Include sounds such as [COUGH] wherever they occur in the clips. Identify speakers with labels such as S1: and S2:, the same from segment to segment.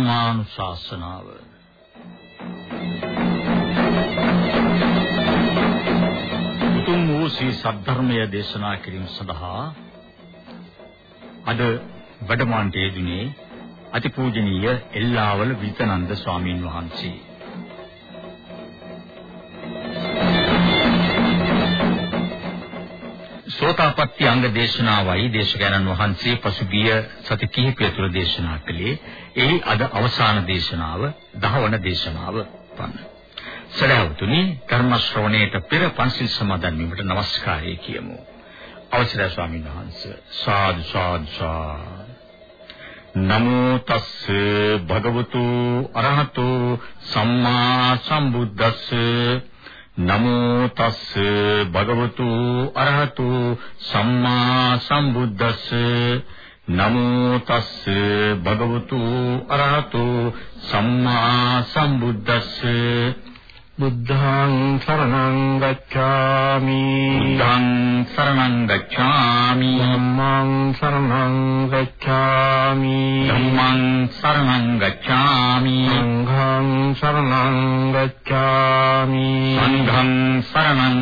S1: ධර්මානුශාසනාව. උතුම් වූ ශ්‍රී සද්ධර්මය දේශනා කිරීම සඳහා අද වැඩමාන්ටේ දිනේ අතිපූජනීය එල්ලාවල විතනන්ද ස්වාමීන් වහන්සේ සෝතාපට්ටි අංග දේශනාවයි දේශකයන්න් වහන්සේ පසුගිය සති කිහිපය තුළ දේශනා කළේ එහි අද අවසාන දේශනාව දහවන දේශනාව වන. සදහවතුනි ධර්ම ශ්‍රවණයට පෙර පන්සිල් සමාදන් වීමට নমස්කාරය කියමු. අවසරයි ස්වාමීන් වහන්සේ. සාදු සාදු නමෝ තස්ස භගවතු අරහතු සම්මා සම්බුද්දස්ස නමෝ තස්ස භගවතු අරහතු සම්මා සම්බුද්දස්ස. නමෝ තස්ස භගවතු අරහතු සම්මා සම්බුද්දස්ස.
S2: බුද්ධං සරණං ගච්ඡාමි.
S1: බුද්ධං සරණං ගච්ඡාමි.
S2: ධම්මං සරණං ගච්ඡාමි.
S1: ධම්මං සරණං ගච්ඡාමි.
S2: සංඝං සරණං ගච්ඡාමි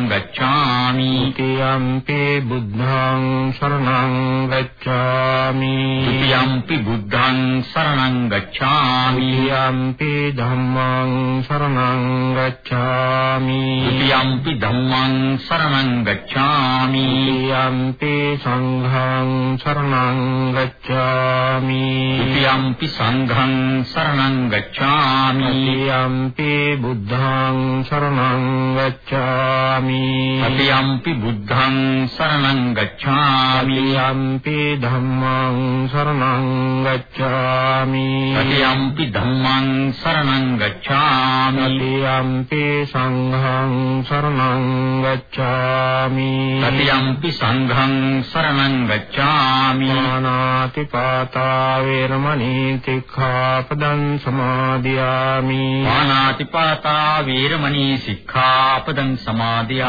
S1: गच्छामि।
S2: तियम्पि बुद्धं शरणं गच्छामि।
S1: तियम्पि बुद्धं शरणं गच्छामि।
S2: यम्पि धम्मं शरणं गच्छामि। तियम्पि
S1: धम्मं शरणं गच्छामि। यम्पि सङ्घं
S2: शरणं गच्छामि। तियम्पि सङ्घं शरणं
S1: गच्छामि। यम्पि बुद्धं शरणं गच्छामि।
S2: අපි යම්පි බුද්ධං සරණං ගච්ඡාමි යම්පි ධම්මං සරණං ගච්ඡාමි
S1: අපි යම්පි ධම්මං සරණං ගච්ඡාමි
S2: අපි යම්පි සංඝං සරණං ගච්ඡාමි
S1: අපි යම්පි සංඝං සරණං ගච්ඡාමි
S2: නාති පාතා වේරමණී සික්ඛාපදං සමාදියාමි
S1: නාති පාතා වේරමණී සික්ඛාපදං සමාදියාමි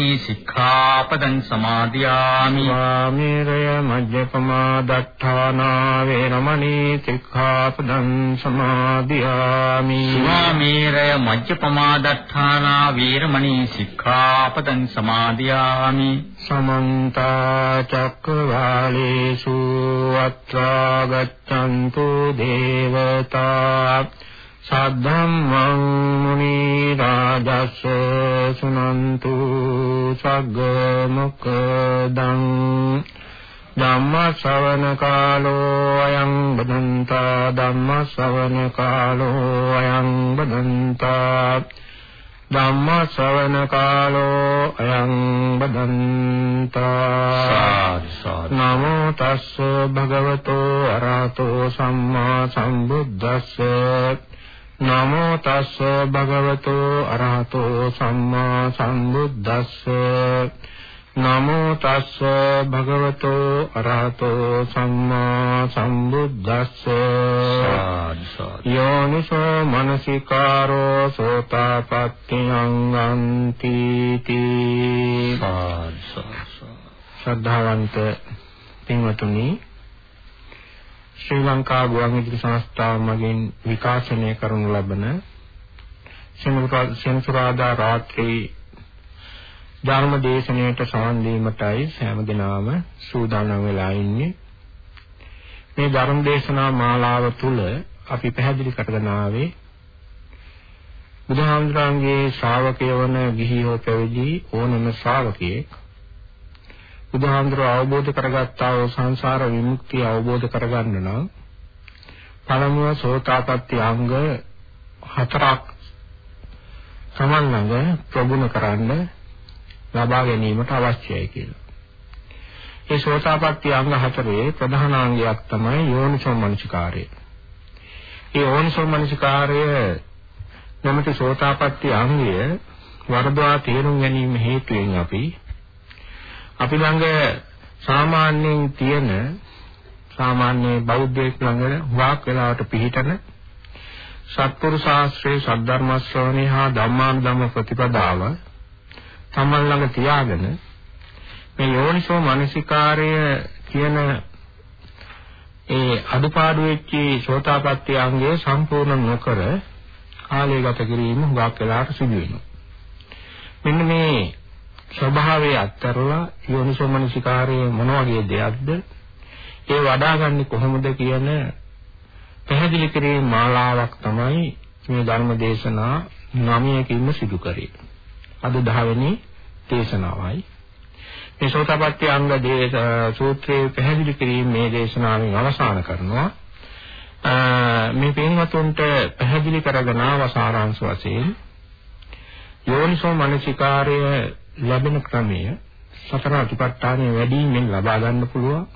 S1: සික්ඛාපදං සමාදියාමි.
S2: වාමීරය මජ්ජපමා දත්තානා වේරමණී සික්ඛාපදං සමාදියාමි.
S1: වාමීරය මජ්ජපමා දත්තානා වීරමණී සික්ඛාපදං සමාදියාමි.
S2: සමන්ත චක්කවාලේසු අත්‍රා ගච්ඡන්තු දේවතා සද්ධම්මං මුනි රාජස් සුනන්තු සග්ග මොක්ඛදං ධම්ම ශ්‍රවණ කාලෝ අයං බදන්තා ධම්ම ශ්‍රවණ කාලෝ අයං බදන්තා ධම්ම ශ්‍රවණ කාලෝ අයං බදන්තා නමෝ තස්ස භගවතෝ අරහතෝ සම්මා සම්බුද්දස්ස නමෝ තස්ස භගවතෝ අරහතෝ සම්මා සම්බුද්දස්ස. නමෝ තස්ස භගවතෝ අරහතෝ සම්මා සම්බුද්දස්ස. යෝනිසෝ මනසිකාරෝ සෝතාපට්ඨියං අන්ති තී ශ්‍රද්ධාවන්ත පින්වතුනි ශ්‍රී ලංකා ගුවන්විදුලි සංස්ථාව මගින් විකාශනය කරනු ලබන සෙනසුරාදා රාත්‍රී ධර්ම දේශනාවට සවන් දීමටයි සෑම දිනම සූදානම් වෙලා ඉන්නේ. මේ ධර්ම දේශනා මාලාව තුල අපි පැහැදිලි කරගෙන ආවේ බුදුහාමුදුරන්ගේ ශ්‍රාවකය වන ගිහියෝ පැවිදි ඕනම ශ්‍රාවකයෙක් බුදුහාමුදුර අවබෝධ කරගත්තා වූ සංසාර විමුක්තිය අවබෝධ කරගන්න නම් පළමුව සෝතාපට්ටි අංග හතරක් තමන් ළඟ ප්‍රගුණ කරන්න ලබා ගැනීමට අවශ්‍යයි කියලා. ඒ සෝතාපට්ටි අංග හතරේ ප්‍රධාන අංගයක් තමයි යෝනිසෝ මනසිකාරය. ඒ ඕනිසෝ මනසිකාරය නැමැති සෝතාපට්ටි අංගය වර්ධවා තේරුම් ගැනීම හේතුවෙන් අපි අපි ළඟ සාමාන්‍යයෙන් තියෙන සාමාන්‍ය බෞද්ධයෙක් ළඟ වාක් වේලාවට පිළිතන සත්පුරු ශාස්ත්‍රයේ සද්ධර්ම ශ්‍රවණේ හා ධම්මානුධම්ම ප්‍රතිපදාව තමන් ළඟ තියාගෙන මේ යෝනිසෝ මනසිකාරය කියන ඒ අදුපාඩු වෙච්ච සෝතාපට්ටි අංගය සම්පූර්ණ නොකර කාලය ගත කිරීම හුඟක් වෙලාවට සිදු වෙනවා. මෙන්න මේ ස්වභාවයේ අත්තරලා යෝනිසෝ මනසිකාරයේ මොන වගේ දෙයක්ද? ඒ වඩාගන්නේ කොහොමද කියන පැහැදිලි කිරීමේ මාලාවක් තමයි මේ ධර්ම දේශනා නවයකින්ම සිදු කරේ. අද 10 වෙනි දේශනාවයි. මේ සෝතාපට්ටි අංග දේශ සූත්‍රයේ පැහැදිලි කිරීම මේ දේශනාවෙන් අවසන් කරනවා. මේ පින්වතුන්ට පැහැදිලි කරගෙන අවසාරාංශ වශයෙන් යෝනිසෝ මනසිකාර්ය ලැබෙන ක්‍රමය සතර අතිපට්ඨානයේ වැඩිමෙන් ලබා ගන්න පුළුවන්.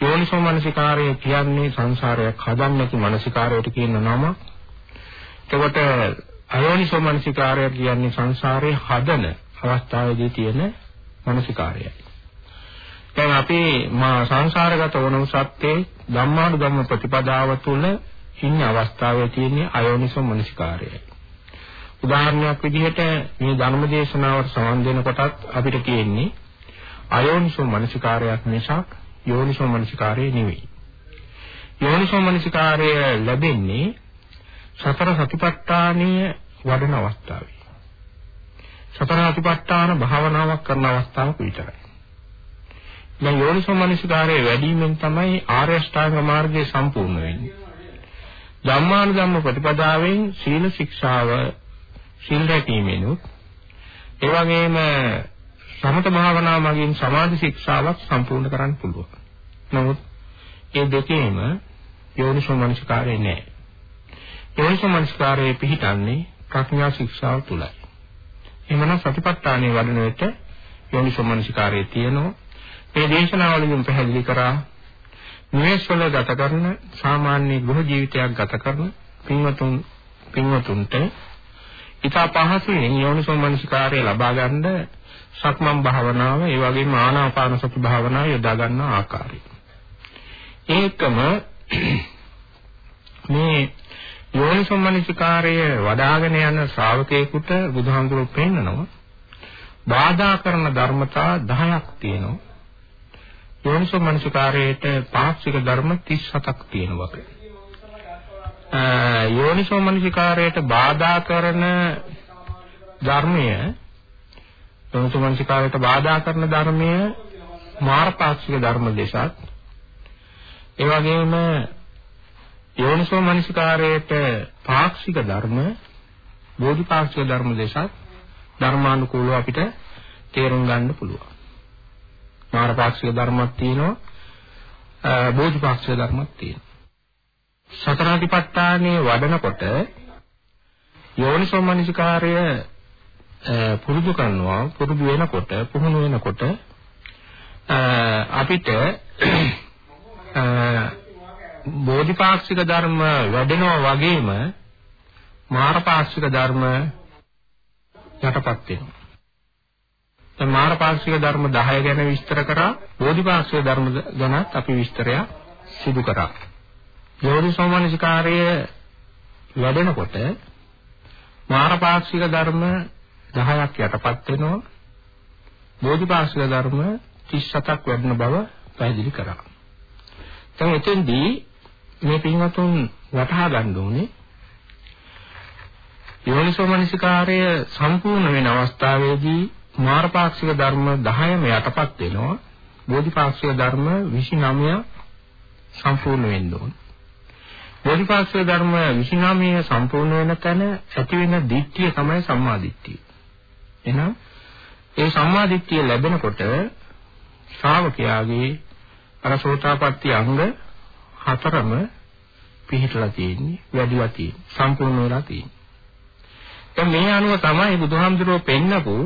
S2: යෝනිසෝ මනසිකාරය කියන්නේ සංසාරයක් හදන්න නැති මනසිකාරයට කියන නම. එතකොට අයෝනිසෝ මනසිකාරය කියන්නේ සංසාරේ හදන අවස්ථාවේදී තියෙන මනසිකාරයයි. දැන් අපි මා සංසාරගත වන සත්‍යේ ධම්මානු ධම්ම ප්‍රතිපදාව තුළ ඉන්න අවස්ථාවේ තියෙන අයෝනිසෝ මනසිකාරයයි. උදාහරණයක් විදිහට මේ ධර්ම දේශනාවට සම්බන්ධ වෙන කොටත් අපිට කියන්නේ අයෝනිසෝ මනසිකාරයක් නිසා යෝනිසෝ මනසිකාරය නෙවෙයි. යෝනිසෝ මනසිකාරය ලැබෙන්නේ සතර සතිපට්ඨානීය වඩන අවස්ථාවේ. සතර සතිපට්ඨාන භාවනාවක් කරන අවස්ථාවක විතරයි. දැන් යෝනිසෝ මනසිකාරයේ වැඩිමෙන් තමයි ආර්ය අෂ්ටාංග මාර්ගය සම්පූර්ණ වෙන්නේ. ධම්මානුධම්ම ප්‍රතිපදාවෙන් සීල ශික්ෂාව සීල් රැකීමෙනුත් ඒ වගේම සමත භාවනාව මගින් සමාධි ශික්ෂාවක් සම්පූර්ණ කරන්න පුළුවන්. නමුත් ඒ දෙකේම යෝනිසෝ මනසිකාරය නෑ. යෝනිසෝ මනසිකාරයේ පිහිටන්නේ ප්‍රඥා ශික්ෂාව තුලයි. එhmenan සතිපට්ඨානයේ වඩන විට යෝනිසෝ මනසිකාරයේ තියෙනවා. මේ දේශනාවලින් පැහැදිලි කරා නිවේශවල ගත කරන සාමාන්‍ය ගෘහ ජීවිතයක් ගත කරන පින්වතුන් පින්වතුන්ට ඊට පහසුවෙන් යෝනිසෝ මනසිකාරය ලබා ගන්න සක්මන් භාවනාව ඒ වගේම ආනාපාන සති භාවනාව යොදා ගන්න ආකාරය. ඒකම [CLEARS THROAT] මේ යෝනිසම්මනිසිකාරය වඩාගෙන යන ශ්‍රාවකයෙකුට බුදුහාමුදුරුවෝ පෙන්නනවා බාධා කරන ධර්මතා 10ක් තියෙනවා. යෝනිසම්මනිසිකාරයේට පාක්ෂික ධර්ම 37ක් තියෙනවා. යෝනිසෝමනසිකාරයට බාධා කරන ධර්මය යෝනිසෝමනසිකාරයට බාධා කරන ධර්මය මාර්ගපාක්ෂික ධර්ම දෙසක්. ඒ වගේම යෝනිසෝමනසිකාරයට පාක්ෂික ධර්ම බෝධිපාක්ෂික ධර්ම දෙසක් ධර්මානුකූලව අපිට තේරුම් ගන්න පුළුවන්. මාර්ගපාක්ෂික ධර්මයක් තියෙනවා බෝධිපාක්ෂික ධර්මයක් තියෙනවා. සතරාතිපට්ඨානයේ වඩනකොට යෝනිසෝමනසිකාරය පුරුදු කරනවා පුරුදු වෙනකොට පුහුණු වෙනකොට අපිට බෝධිපාක්ෂික ධර්ම වැඩෙනවා වගේම මාරපාක්ෂික ධර්ම යටපත් වෙනවා. දැන් මාරපාක්ෂික ධර්ම 10 ගැන විස්තර කරා බෝධිපාක්ෂික ධර්ම ගැනත් අපි විස්තරයක් සිදු කරා. යෝනිසෝමනසිකාරය වැඩෙනකොට මාරපාක්ෂික ධර්ම 10ක් යටපත් වෙනවා. බෝධිපාක්ෂික ධර්ම 37ක් වැඩෙන බව පැහැදිලි කරා. දැන් එතෙන්දී මේ පින්වතුන් වටහා ගන්න ඕනේ යෝනිසෝමනසිකාරය සම්පූර්ණ වෙන අවස්ථාවේදී මාරපාක්ෂික ධර්ම 10ම යටපත් වෙනවා. බෝධිපාක්ෂික ධර්ම 29 සම්පූර්ණ වෙන්න ඕනේ. බෝධිපාක්ෂික ධර්ම 29 සම්පූර්ණ වෙන තැන ඇති වෙන දිට්ඨිය තමයි සම්මා දිට්ඨිය. එහෙනම් ඒ සම්මා දිට්ඨිය ලැබෙනකොට ශ්‍රාවකයාගේ අර සෝතාපට්ටි අංග හතරම පිහිටලා තියෙන්නේ, වැඩිලා තියෙන්නේ, සම්පූර්ණ වෙලා තියෙන්නේ. දැන් මේ අනුව තමයි බුදුහාමුදුරුවෝ පෙන්නපු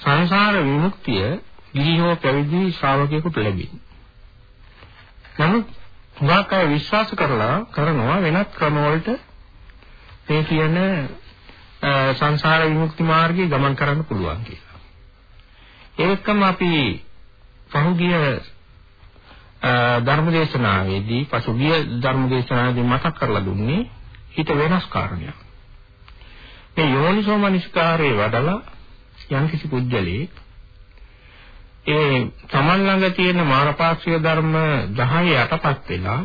S2: සංසාර විමුක්තිය ගිහිහෝ පැවිදි ශ්‍රාවකයෙකුට ලැබෙන්නේ. නමුත් හුඟක් අය විශ්වාස කරලා කරනවා වෙනත් ක්‍රම වලට මේ කියන සංසාර විමුක්ති මාර්ගයේ ගමන් කරන්න පුළුවන් කියලා. ඒකම අපි පහුගිය ධර්මදේශනාවේදී පසුගිය ධර්මදේශනාවේදී මතක් කරලා දුන්නේ හිත වෙනස් කාරණයක්. මේ යෝනිසෝ මනස්කාරයේ වඩලා යම්කිසි පුජ්‍යලේ ඒ තමන් ළඟ තියෙන මානපාක්ෂික ධර්ම 10 යටපත් වෙලා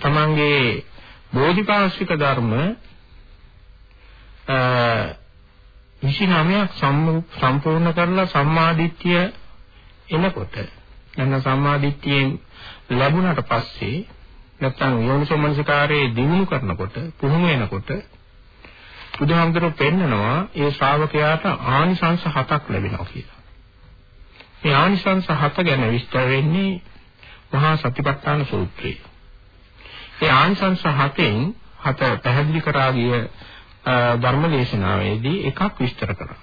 S2: තමන්ගේ බෝධිපාක්ෂික ධර්ම අ 29ක් සම්පූර්ණ කරලා සම්මාදිට්ඨිය එනකොට නැත්නම් සම්මාදිට්ඨියෙන් ලැබුණාට පස්සේ නැත්නම් යෝනිසෝමනසිකාරයේ දිනු කරනකොට පුහුණු වෙනකොට බුදුහාමුදුරුවෝ පෙන්නනවා ඒ ශ්‍රාවකයාට ආනිසංස හතක් ලැබෙනවා කියලා. මේ ආනිසංස හත ගැන විස්තර වෙන්නේ මහා සතිපට්ඨාන සූත්‍රයේ. ඒ ආනිසංස හතෙන් හත පැහැදිලි කරා ගිය ධර්මදේශනාවේදී එකක් විස්තර කරා.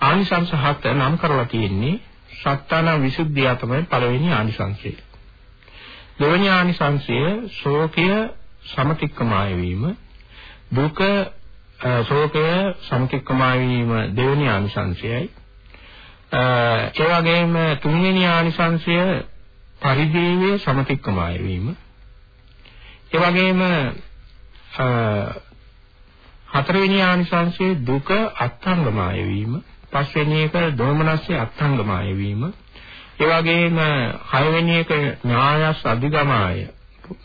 S2: ආනිසංස හත නම් කරලා තියෙන්නේ සත්තාන විසුද්ධිය තමයි පළවෙනි ආනිසංසය. දෙවෙනි ආනිසංසය ශෝකය සමතික්කමාය වීම දුක ශෝකය සමතික්කමාය වීම දෙවෙනි ආනිසංසයයි. ඒ වගේම තුන්වෙනි ආනිසංසය පරිදේවයේ සමතික්කමාය වීම. ඒ වගේම හතරවෙනි ආනිසංසය දුක අත්ංගමාය වීම. පස්වෙනි එක දෝමනස්සේ අත්ංගමාය වීම. ඒ වගේම හයවෙනි එක ඥායස් අධිගමාය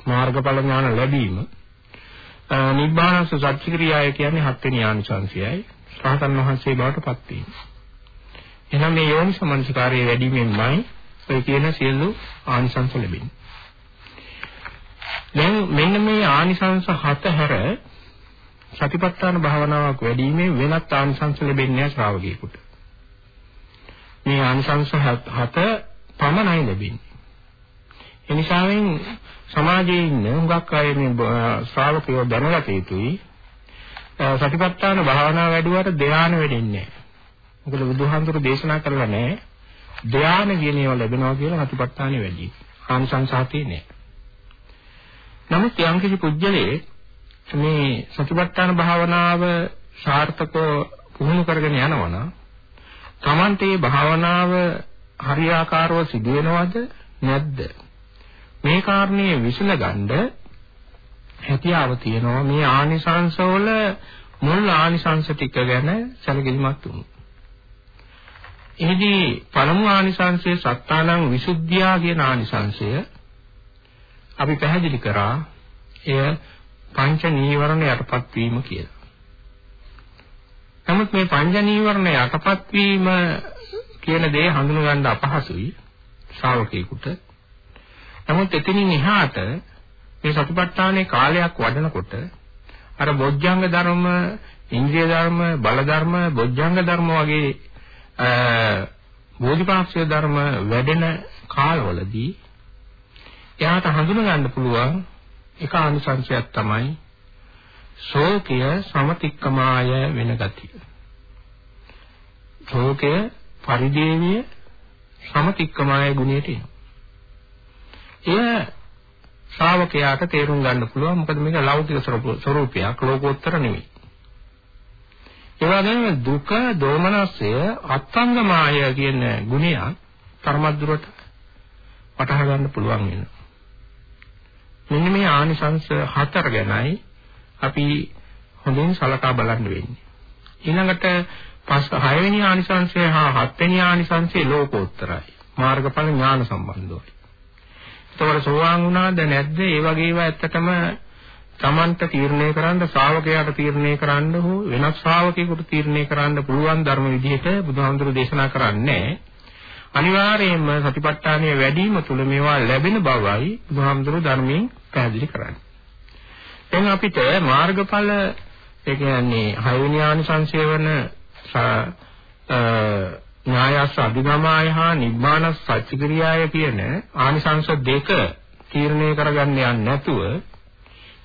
S2: මාර්ගඵල ඥාන ලැබීම. නිබ්බානස සත්‍චක්‍රියාය කියන්නේ හත්වෙනි ආනිසංසයයි. රහතන් වහන්සේ බවට පත් වීම. එහෙනම් මේ යෝනිසමනසිකාරයේ වැඩිමෙන්මයි ඔය කියන සියලු ආනිසංස ලැබෙන්නේ. දැන් මෙන්න මේ ආනිසංස හත හැර සතිපට්ඨාන භාවනාවක් වැඩිීමේ වෙනත් ආනිසංස ලැබෙන්නේ නැහැ ශ්‍රාවකයෙකුට. මේ ආනිසංස හත පමණයි ලැබෙන්නේ. එනිසාවෙන් සමාජයේ ඉන්න හුඟක් අය මේ ශ්‍රාවකයෝ දැනගත යුතුයි. සතිපට්ඨාන භාවනාව වැඩුවට ධ්‍යාන වෙන්නේ නැහැ. මොකද බුදුහාමුදුරු දේශනා කරලා නැහැ. ධ්‍යාන කියන ඒවා ලැබෙනවා කියලා සතිපට්ඨානෙ වැඩි. ආනිසංස හතේ නැහැ. නමුත් යම්කිසි පුජ්‍යලේ මේ සතිපට්ඨාන භාවනාව සාර්ථකව පුහුණු කරගෙන යනවනම් Tamante භාවනාව හරියාකාරව සිදු වෙනවද නැද්ද මේ කාරණේ විසඳගන්න හැකියාව තියෙනවා මේ ආනිසංශ වල මුල් ආනිසංශ ටික ගැන සැලකිලිමත් වුණු. එහිදී පළමු ආනිසංශයේ සත්තානං විසුද්ධියා කියන ආනිසංශය අපි පැහැදිලි කරා එය පංච නීවරණ යටපත් වීම කියලා. නමුත් මේ පංච නීවරණ යටපත් වීම කියන දේ හඳුනගන්න අපහසුයි ශ්‍රාවකයෙකුට. නමුත් එතනින් එහාට මේ සතිපට්ඨානයේ කාලයක් වඩනකොට අර බොජ්ජංග ධර්ම, ඉන්ද්‍රිය ධර්ම, බල ධර්ම, බොජ්ජංග ධර්ම වගේ බෝධිපාක්ෂික ධර්ම වැඩෙන කාලවලදී එයාට හඳුනගන්න පුළුවන් එක අනුසංශයක් තමයි ශෝකය සමතික්කමාය වෙන ගතිය. ශෝකය පරිදේවිය සමතික්කමාය ගුණයට එනවා. එය ශ්‍රාවකයාට තේරුම් ගන්න පුළුවන් මොකද මේක ලෞකික ස්වરૂපයක් ලෝකෝත්තර නෙවෙයි. ඒ වගේම දුක දෝමනස්සය අත්ංගමාය කියන ගුණය තරමද්දුරට වටහා ගන්න පුළුවන් වෙනවා. මෙන්න මේ ආනිසංශ හතර ගැනයි අපි හොඳින් සලකා බලන්න වෙන්නේ. ඊළඟට පස් හයවෙනි ආනිසංශය හා හත්වෙනි ආනිසංශය ලෝකෝත්තරයි. මාර්ගඵල ඥාන සම්බන්ධයි. ඒතකොට සෝවාන් වුණාද නැද්ද? ඒ වගේ ඒවා ඇත්තටම Tamanta තීරණය කරන්න ශ්‍රාවකයාට තීරණය කරන්න හෝ වෙනත් ශ්‍රාවකයෙකුට තීරණය කරන්න පුළුවන් ධර්ම විදිහට බුදුහාමුදුරු දේශනා කරන්නේ නැහැ. අනිවාර්යයෙන්ම සතිපට්ඨානය වැඩිම තුල මේවා ලැබෙන බවයි බුදුහාමුදුරුවෝ ධර්මයෙන් පැහැදිලි කරන්නේ. දැන් අපිට මාර්ගඵල ඒ කියන්නේ හයවෙනි ආනිසංසය වන ඥායස අධිගමාය හා නිබ්බාන සත්‍චක්‍රියාය කියන ආනිසංස දෙක තීරණය කරගන්න යන්නේ නැතුව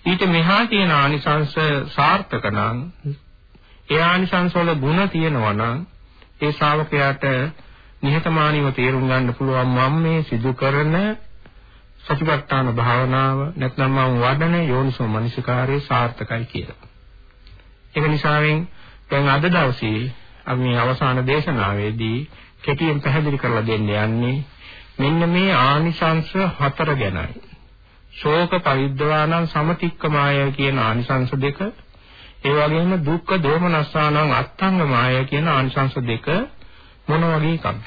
S2: ඊට මෙහා තියෙන ආනිසංස සාර්ථක නම් ඒ ආනිසංස වල ಗುಣ තියෙනවා නම් ඒ ශ්‍රාවකයාට නිහතමානීව තේරුම් ගන්න පුළුවන් මම මේ සිදු කරන සතිපට්ඨාන භාවනාව නැත්නම් මම වඩන යෝනිසෝ මනසිකාරයේ සාර්ථකයි කියලා. ඒක නිසාවෙන් දැන් අද දවසේ අපි මේ අවසාන දේශනාවේදී කෙටියෙන් පැහැදිලි කරලා දෙන්න යන්නේ මෙන්න මේ ආනිසංශ හතර ගැනයි. ශෝක පරිද්දවානම් සමතික්කමාය කියන ආනිසංශ දෙක ඒ වගේම දුක්ඛ දෝමනස්සානම් අත්ංගමාය කියන ආනිසංශ දෙක මොන වගේ එකක්ද?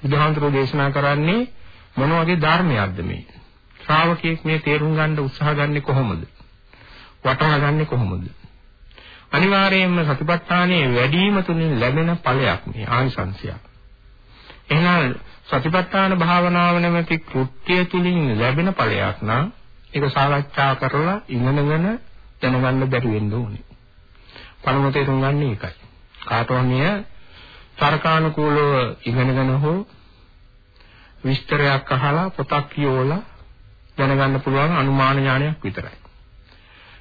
S2: බුදුහාමුදුරෝ දේශනා කරන්නේ මොන වගේ ධර්මයක්ද මේ? ශ්‍රාවකයෙක් මේ තේරුම් ගන්න උත්සාහ ගන්නේ කොහොමද? වටහා ගන්නේ කොහොමද? අනිවාර්යයෙන්ම සතිපට්ඨානයේ වැඩිම තුලින් ලැබෙන ඵලයක් මේ ආනිසංශයක්. එහෙනම් සතිපට්ඨාන භාවනාව නැමැති කෘත්‍ය තුලින් ලැබෙන ඵලයක් නම් ඒක සාකච්ඡා කරලා ඉගෙනගෙන දැනගන්න බැරි වෙන්න ඕනේ. පළමුව තේරුම් ගන්න එකයි. කාටවත් මෙය තර්කානුකූලව ඉගෙනගෙන හෝ විස්තරයක් අහලා පොතක් කියවලා දැනගන්න පුළුවන් අනුමාන ඥානයක් විතරයි.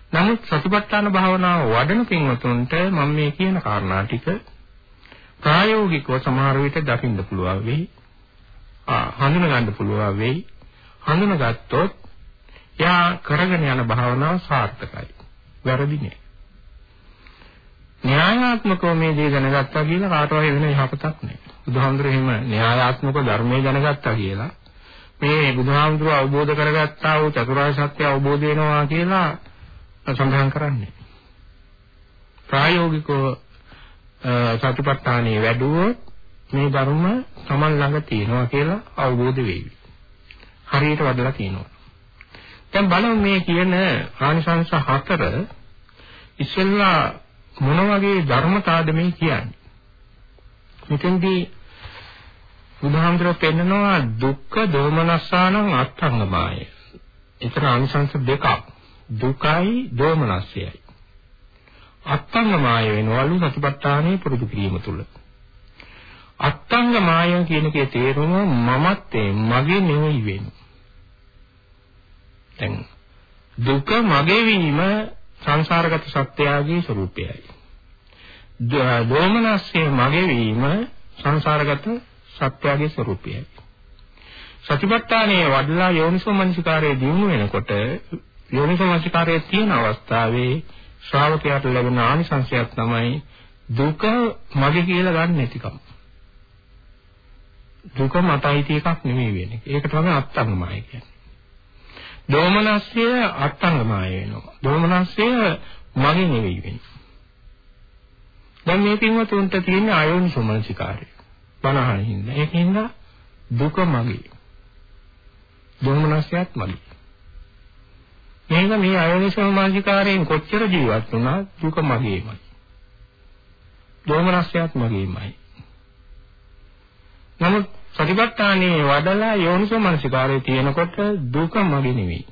S2: නමුත් සතිපට්ඨාන භාවනාව වඩන පින්වතුන්ට මම මේ කියන කාරණා ටික ප්‍රායෝගිකව සමහර විට දකින්න පුළුවන් වෙයි. ආ හඳුන ගන්න පුළුවන් වෙයි. හඳුනගත්තොත් යා කරගෙන යන භාවනාව සාර්ථකයි. වැරදි නෑ. න්‍යායාත්මකව මේ දේ දැනගත්තා කියලා කාටවත් වෙන යහපතක් නෑ. බුදුහාමුදුරු එහෙම න්‍යායාත්මක ධර්මයේ දැනගත්තා කියලා මේ බුදුහාමුදුරුව අවබෝධ කරගත්තා වූ චතුරාර්ය සත්‍ය අවබෝධ වෙනවා කියලා සඳහන් කරන්නේ. ප්‍රායෝගිකව සතිපට්ඨානයේ වැඩුවොත් මේ ධර්ම Taman ළඟ තියෙනවා කියලා අවබෝධ වෙයි. හරියට වදලා තියෙනවා. දැන් බලමු මේ කියන ආනිසංස හතර ඉස්සෙල්ලා මොන වගේ ධර්මතාවද මේ කියන්නේ? මෙතෙන්දී බුදුහාමුදුරුවෝ පෙන්නනවා දුක්ඛ දෝමනස්සානං අත්ංගමාය. ඒතර ආනිසංස දෙකක්. දුකයි දෝමනස්සයයි. අත්ංගමාය වෙනවලු සතිපට්ඨානයේ පුරුදු කිරීම තුළ. අත්ංගමාය කියන එකේ තේරුම මමත් මගේ නෙවෙයි වෙන්නේ. දැන් දුක මගේ වීම සංසාරගත සත්‍යයගේ ස්වરૂපයයි. දෝමනස්සේ මගේ වීම සංසාරගත සත්‍යයේ ස්වરૂපයයි. සතිපට්ඨානයේ වඩලා යෝනිසෝ මනසිකාරයේ දිනු වෙනකොට යෝනිසෝ මනසිකාරයේ තියෙන අවස්ථාවේ ශ්‍රාවකයාට ලැබෙන ආනිසංසයක් තමයි දුක මගේ කියලා ගන්න නැතිකම. දුක මතයි තියකක් නෙමෙයි වෙන්නේ. ඒක තමයි අත්ංගමයි කියන්නේ. දෝමනස්ය අත්ංගමයි වෙනවා. දෝමනස්ය මගේ නෙවෙයි වෙන්නේ. දැන් මේ පින්වතුන්ට තියෙන ආයෝනිසෝ මනසිකාරය. බනහන හින්දා. ඒකින්ද දුක මගේ. දෝමනස්යත් මගේ. මේක මේ ආයෝනිසෝ මනසිකාරයෙන් කොච්චර ජීවත් වුණා දුක මගේමයි. දෝමනස්යත් මගේමයි. නමුත් සතිපට්ඨානේ වඩලා යෝනිසෝ මනසිකාරයේ තියෙනකොට දුක මගේ නෙවෙයි.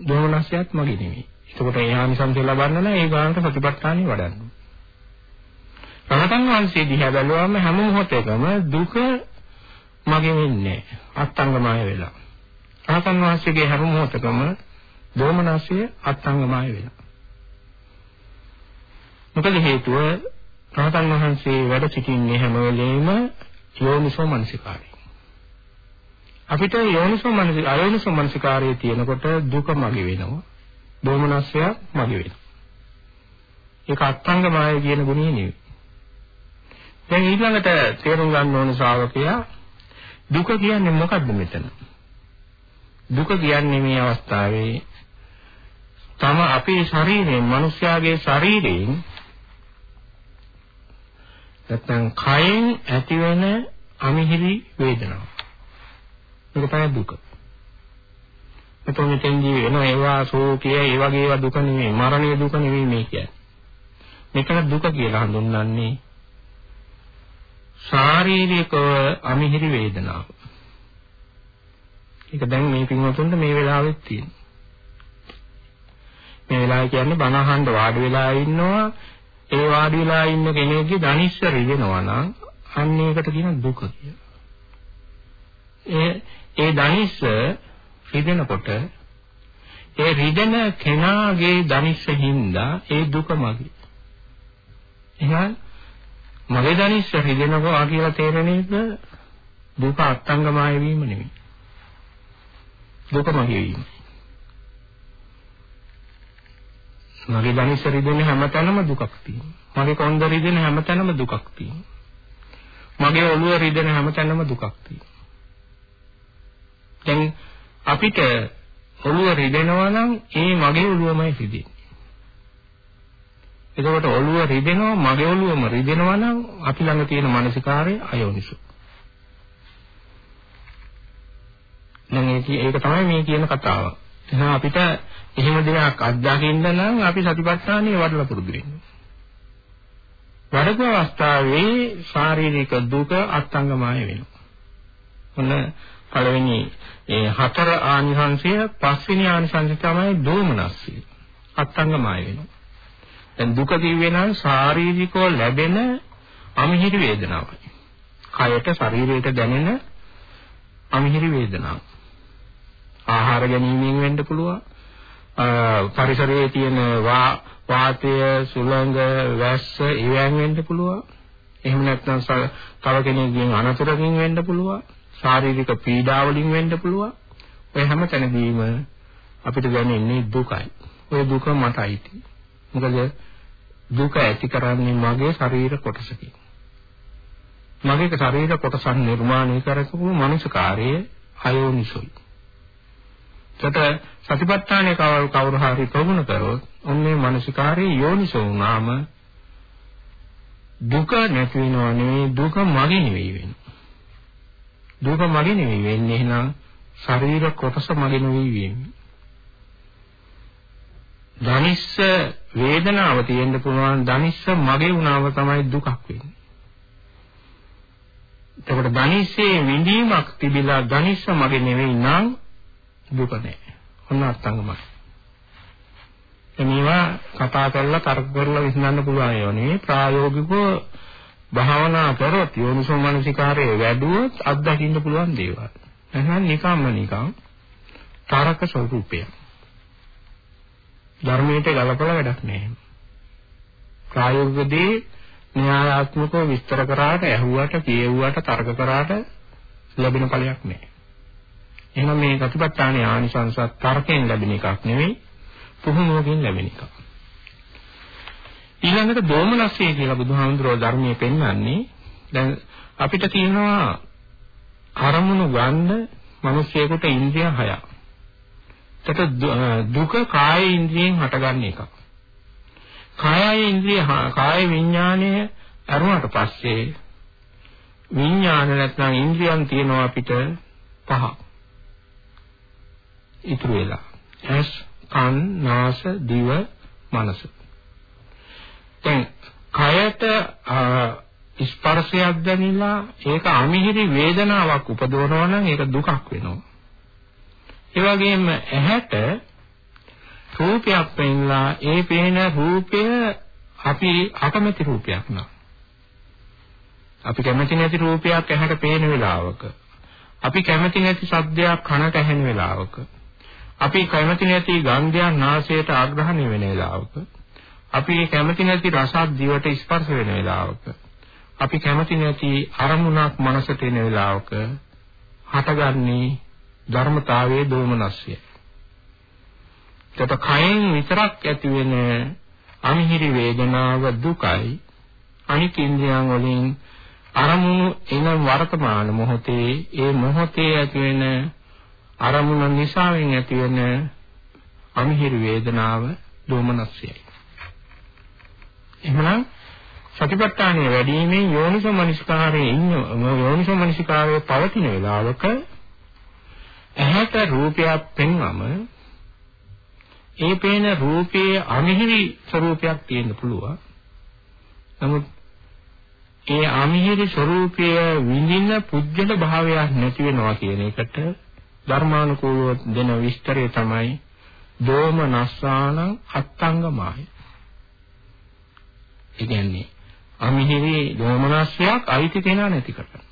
S2: දෝමනස්යත් මගේ නෙවෙයි. එතකොට ඒ ආනිසංසය ලබන්න නම් ඒ ගානට සතිපට්ඨානෙ වඩන්න. රහතන් වහන්සේ දිහා බැලුවම හැම මොහොතකම දුක මගේ වෙන්නේ අත්ංගමය වෙලා. රහතන් වහන්සේගේ හැම මොහොතකම දෝමනසය අත්ංගමය වෙලා. මොකද හේතුව රහතන් වහන්සේ වැඩ සිටින්නේ හැම වෙලෙම යෝනිසෝ මනසිකාරය. අපිට යෝනිසෝ මනසික අයෝනිසෝ මනසිකාරයේ තියෙනකොට දුක මගේ වෙනවා. දෝමනස්සය මගේ වෙනවා. ඒක අත්ංගමාය කියන ගුණය නෙවෙයි. දැන් ඊළඟට තේරුම් ගන්න ඕන ශ්‍රාවකයා දුක කියන්නේ මොකද්ද මෙතන? දුක කියන්නේ මේ අවස්ථාවේ තම අපේ ශරීරයෙන්, මිනිස්යාගේ ශරීරයෙන් නැත්නම් කයෙන් ඇතිවෙන අමිහිරි වේදනාව. ඒක තමයි දුක. එතකොට මෙතෙන්දී වෙන ඒවා ශෝකය ඒ වගේ ඒවා දුක නෙමෙයි මරණීය දුක නෙමෙයි මේ කියන්නේ. මේකට දුක කියලා හඳුන්වන්නේ ශාරීරිකව අමිහිරි වේදනාව. ඒක දැන් මේ පින්වතුන්ට මේ වෙලාවෙත් තියෙනවා. මේ වෙලාවේ කියන්නේ බණ අහන්න වාඩි වෙලා ඉන්නවා ඒ වාඩි වෙලා ඉන්න කෙනෙක්ගේ ධනිස්ස රිදෙනවා නම් අන්න ඒකට කියන දුක කියලා. ඒ ඒ ධනිස්ස රිදෙනකොට ඒ රිදෙන කෙනාගේ ධනිස්සෙහිඳා ඒ දුක මගේ. එහෙනම් මගේ ධනිස්ස රිදෙනවා කියලා තේරෙන එක දුක අත්ංගමාය වීම නෙවෙයි. දුක මගේ වීම. මගේ ධනිස රිදෙන හැමතැනම දුකක් තියෙනවා. මගේ කොන්ද රිදෙන හැමතැනම දුකක් තියෙනවා. මගේ ඔළුව රිදෙන හැමතැනම දුකක් තියෙනවා. දැන් අපිට ඔළුව රිදෙනවා නම් ඒ මගේ ඔළුවමයි රිදෙන්නේ. එතකොට ඔළුව රිදෙනවා මගේ ඔළුවම රිදෙනවා නම් අපි ළඟ තියෙන මානසිකාරය අයෝනිසෝ. දැන් ඒක තමයි මේ කියන කතාව. එහෙනම් අපිට එහෙම දෙයක් අත්දකින්න නම් අපි සතිපට්ඨානිය වඩලා පුරුදු වෙන්න. වඩපු අවස්ථාවේ ශාරීරික දුක අත්ංගමාය වෙනවා. ඔන්න පළවෙනි ඒ හතර ආනිසංශය පස්වෙනි ආනිසංශය තමයි දෝමනස්සය. අත්ංගමාය වෙනවා. දැන් දුක කිව්වේ නම් ශාරීරිකව ලැබෙන අමිහිරි වේදනාවයි. කයට ශරීරයට දැනෙන අමිහිරි වේදනාව. ආහාර ගැනීමෙන් වෙන්න පුළුවන්. පරිසරයේ තියෙන වාතය, සුළඟ, වැස්ස ඉවෙන් වෙන්න පුළුවන්. එහෙම නැත්නම් තව කෙනෙක්ගෙන් අනතුරකින් වෙන්න පුළුවන්. ශාරීරික පීඩා වලින් වෙන්න පුළුවන්. ඔය හැම තැනදීම අපිට දැනෙන්නේ දුකයි. ඔය දුක මටයි තියෙන්නේ. මොකද දුක ඇති කරන්නේ මගේ ශරීර කොටසකින්. මගේ ශරීර කොටසක් නිර්මාණය කරපු මනුෂ්‍යකාරයේ අයෝනිසොයි. කොට සතිපට්ඨානයේ කවුරු කවුරු හරි ප්‍රගුණ කරොත් ඔන්නේ මනසිකාරයේ යෝනිසෝ වුණාම දුක නැති වෙනව නෙවෙයි දුක මගේ නෙවෙයි වෙන්නේ. දුක මගේ නෙවෙයි වෙන්නේ එහෙනම් ශරීර කොටස මගේ නෙවෙයි වෙන්නේ. ධනිස්ස වේදනාව තියෙන්න පුළුවන් ධනිස්ස මගේ වුණාම තමයි දුකක් වෙන්නේ. එතකොට ධනිස්සේ විඳීමක් තිබිලා ධනිස්ස මගේ නෙවෙයි නම් දුක නැහැ. ඔන්න අත්ංගමයි. මේවා කතා කරලා තර්ක කරලා විසඳන්න පුළුවන් ඒවා නෙවෙයි ප්‍රායෝගිකව භාවනා කරොත් යෝනිසෝ මනසිකාරයේ වැඩුවොත් අත්දකින්න පුළුවන් දේවල්. එහෙනම් නිකම්ම නිකම් තරක ස්වરૂපය. ධර්මයට ගලපලා වැඩක් නැහැ. ප්‍රායෝගිකදී න්‍යායාත්මකව විස්තර කරාට, ඇහුවට, කියෙව්වට, තර්ක කරාට ලැබෙන ඵලයක් නැහැ. එහෙනම් මේ සතිපට්ඨානයේ ආනිසංසත් තර්කයෙන් ලැබෙන එකක් නෙවෙයි පුහුණුවකින් ලැබෙන එකක්. ඊළඟට දෝමනස්සය කියලා බුදුහාමුදුරුවෝ ධර්මයේ පෙන්වන්නේ දැන් අපිට තියෙනවා අරමුණු ගන්න මිනිස්සෙකුට ඉන්ද්‍රිය හයක්. එතකොට දුක කාය ඉන්ද්‍රියෙන් හටගන්න එකක්. කාය ඉන්ද්‍රිය කාය විඥානය අරුණාට පස්සේ විඥාන නැත්නම් ඉන්ද්‍රියන් තියෙනවා අපිට පහක්. ඉතුරු වෙලා. ඇස්, කන්, නාස, දිව, මනස. දැන් කයට ස්පර්ශයක් දැනෙලා ඒක අමිහිරි වේදනාවක් උපදවනවා නම් ඒක දුකක් වෙනවා. ඒ වගේම ඇහැට රූපයක් පෙන්ලා ඒ පේන රූපය අපි අකමැති රූපයක් නා. අපි කැමති නැති රූපයක් ඇහැට පේන වෙලාවක අපි කැමති නැති සද්දයක් කනට ඇහෙන වෙලාවක අපි කැමති නැති ගන්ධයන් නාසයට ආග්‍රහණය වෙන වෙලාවක අපි කැමති නැති රසක් දිවට ස්පර්ශ වෙන වෙලාවක අපි කැමති නැති අරමුණක් මනසට එන වෙලාවක හටගන්නේ ධර්මතාවයේ දෝමනස්ය. ඒකට කයෙන් විතරක් ඇති වෙන අමිහිරි වේදනාව දුකයි අනික් ඉන්ද්‍රියන් වලින් අරමුණු එන වර්තමාන මොහොතේ ඒ මොහොතේ ඇති වෙන අරමුණ නිසාවෙන් ඇතිවෙන අමිහිරි වේදනාව දෝමනස්යයි. එහෙනම් සතිපට්ඨානයේ වැඩිමෙන් යෝනිසෝ මනසිකාරයේ ඉන්න යෝනිසෝ මනසිකාරයේ පවතින වෙලාවක ඇහැට රූපයක් පෙන්වම ඒ පේන රූපයේ අමිහිරි ස්වરૂපයක් තියෙන්න පුළුවන්. නමුත් ඒ අමිහිරි ස්වરૂපය විඳින පුජ්‍යල භාවයක් නැති වෙනවා කියන එකට ධර්මානුකූලව දෙන විස්තරය තමයි දෝම නස්සාන අත්තංගමාය. ඒ කියන්නේ අමිහිරි දෝමනස්යක් අයිති කෙනා නැති කරන.